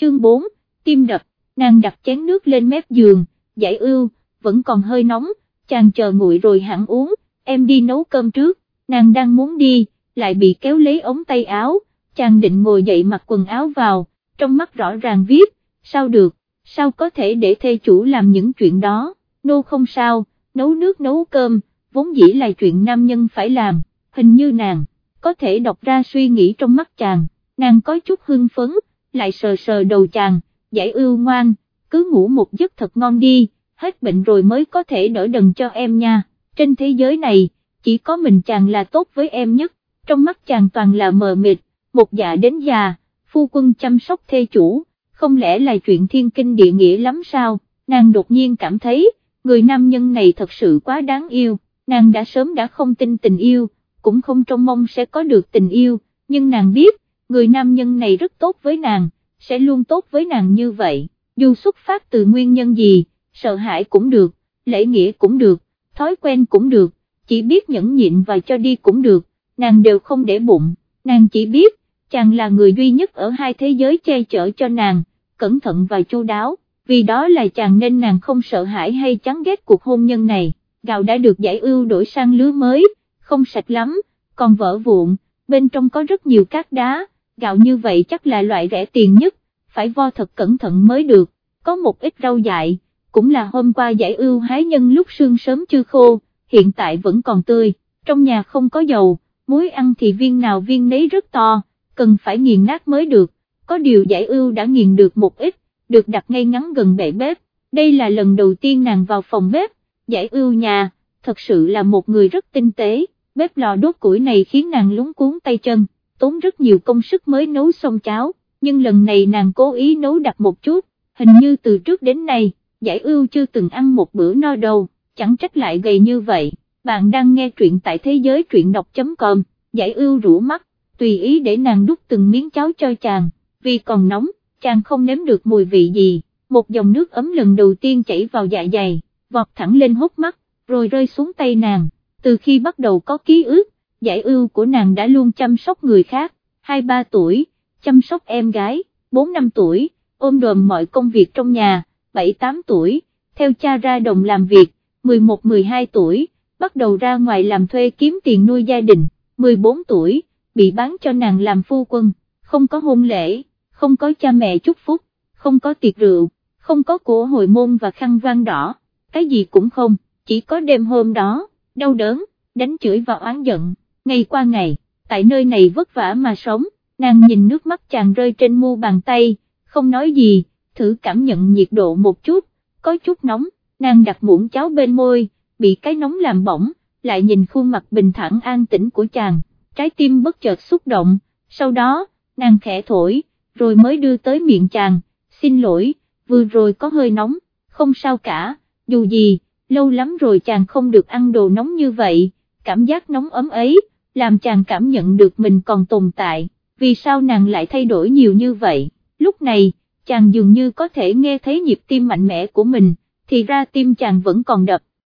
chương 4, tim đập, nàng đặt chén nước lên mép giường, giải ưu, vẫn còn hơi nóng, chàng chờ nguội rồi hẳn uống, em đi nấu cơm trước, nàng đang muốn đi, lại bị kéo lấy ống tay áo, chàng định ngồi dậy mặc quần áo vào, trong mắt rõ ràng viết, sao được, sao có thể để thê chủ làm những chuyện đó, nô không sao, nấu nước nấu cơm, vốn dĩ là chuyện nam nhân phải làm, hình như nàng, có thể đọc ra suy nghĩ trong mắt chàng, nàng có chút hưng phấn, lại sờ sờ đầu chàng, giải ưu ngoan, cứ ngủ một giấc thật ngon đi, hết bệnh rồi mới có thể đỡ đần cho em nha, trên thế giới này, chỉ có mình chàng là tốt với em nhất, trong mắt chàng toàn là mờ mịt, một dạ đến già, phu quân chăm sóc thê chủ, không lẽ là chuyện thiên kinh địa nghĩa lắm sao, nàng đột nhiên cảm thấy, người nam nhân này thật sự quá đáng yêu, nàng đã sớm đã không tin tình yêu, cũng không trông mong sẽ có được tình yêu, nhưng nàng biết, người nam nhân này rất tốt với nàng, sẽ luôn tốt với nàng như vậy, dù xuất phát từ nguyên nhân gì, sợ hãi cũng được, lễ nghĩa cũng được, thói quen cũng được, chỉ biết nhẫn nhịn và cho đi cũng được, nàng đều không để bụng, nàng chỉ biết, chàng là người duy nhất ở hai thế giới che chở cho nàng, cẩn thận và chu đáo, vì đó là chàng nên nàng không sợ hãi hay chán ghét cuộc hôn nhân này, gạo đã được giải ưu đổi sang lứa mới, không sạch lắm, còn vỡ vụn, bên trong có rất nhiều cát đá, gạo như vậy chắc là loại rẻ tiền nhất, phải vo thật cẩn thận mới được, có một ít rau dại, cũng là hôm qua giải ưu hái nhân lúc sương sớm chưa khô, hiện tại vẫn còn tươi, trong nhà không có dầu, muối ăn thì viên nào viên nấy rất to, cần phải nghiền nát mới được, có điều giải ưu đã nghiền được một ít, được đặt ngay ngắn gần bệ bếp, đây là lần đầu tiên nàng vào phòng bếp, giải ưu nhà, thật sự là một người rất tinh tế, bếp lò đốt củi này khiến nàng lúng cuốn tay chân, tốn rất nhiều công sức mới nấu xong cháo, nhưng lần này nàng cố ý nấu đặc một chút, hình như từ trước đến nay, giải ưu chưa từng ăn một bữa no đâu, chẳng trách lại gầy như vậy, bạn đang nghe truyện tại thế giới truyện đọc.com, giải ưu rũ mắt, tùy ý để nàng đút từng miếng cháo cho chàng, vì còn nóng, chàng không nếm được mùi vị gì, một dòng nước ấm lần đầu tiên chảy vào dạ dày, vọt thẳng lên hốc mắt, rồi rơi xuống tay nàng, từ khi bắt đầu có ký ức, giải ưu của nàng đã luôn chăm sóc người khác, 2-3 tuổi, chăm sóc em gái, 4-5 tuổi, ôm đồm mọi công việc trong nhà, 7-8 tuổi, theo cha ra đồng làm việc, 11-12 tuổi, bắt đầu ra ngoài làm thuê kiếm tiền nuôi gia đình, 14 tuổi, bị bán cho nàng làm phu quân, không có hôn lễ, không có cha mẹ chúc phúc, không có tiệc rượu, không có của hồi môn và khăn vang đỏ, cái gì cũng không, chỉ có đêm hôm đó, đau đớn, đánh chửi và oán giận, ngày qua ngày, tại nơi này vất vả mà sống, nàng nhìn nước mắt chàng rơi trên mu bàn tay, không nói gì, thử cảm nhận nhiệt độ một chút, có chút nóng, nàng đặt muỗng cháo bên môi, bị cái nóng làm bỏng, lại nhìn khuôn mặt bình thản an tĩnh của chàng, trái tim bất chợt xúc động, sau đó, nàng khẽ thổi, rồi mới đưa tới miệng chàng, xin lỗi, vừa rồi có hơi nóng, không sao cả, dù gì, lâu lắm rồi chàng không được ăn đồ nóng như vậy, cảm giác nóng ấm ấy, làm chàng cảm nhận được mình còn tồn tại, vì sao nàng lại thay đổi nhiều như vậy, lúc này, chàng dường như có thể nghe thấy nhịp tim mạnh mẽ của mình, thì ra tim chàng vẫn còn đập,